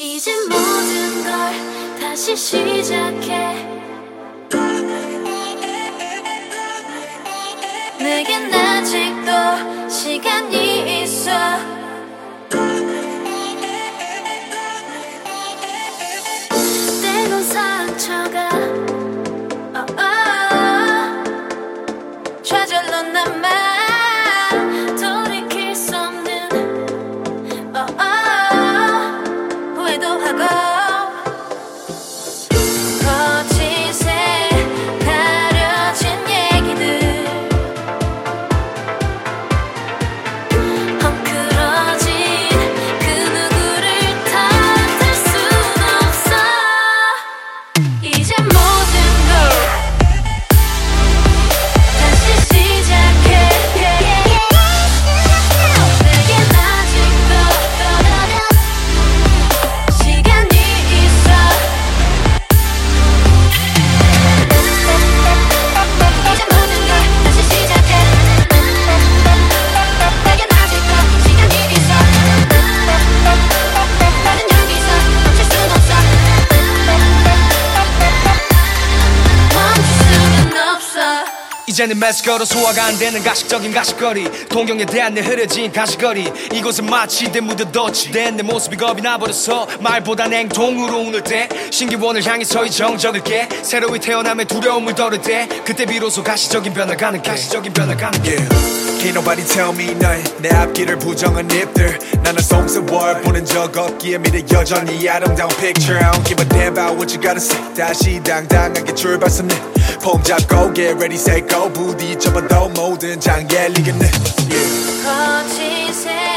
이제 모든 걸 다시 시작해. 내겐 아직도 시간이 이제는 매스거로 소화가 안 되는 가식적인 가식거리. 동경에 대한 내 흐려진 가시거리. 이곳은 마치 내 묻어뒀지 된내 모습이 겁이 나버려서 말보단 행동으로 오늘 때 신기원을 향해서 이 정적을 깨. 새로이 태어남의 두려움을 덜을 때 그때 비로소 가시적인 변화가는 게 가시적인 변화가는 게 Yeah. Can't nobody tell me nothing. 내 앞길을 부정한 잎들. 나는 속세월 보낸 적 없기에 미래 여전히 아름다운 picture. I don't give a damn about what you gotta say. 다시 당당하게 출발 삼는 폼 잡고 get ready set go 부딪혀봐도 모든 장애 리겠네 yeah. 거짓에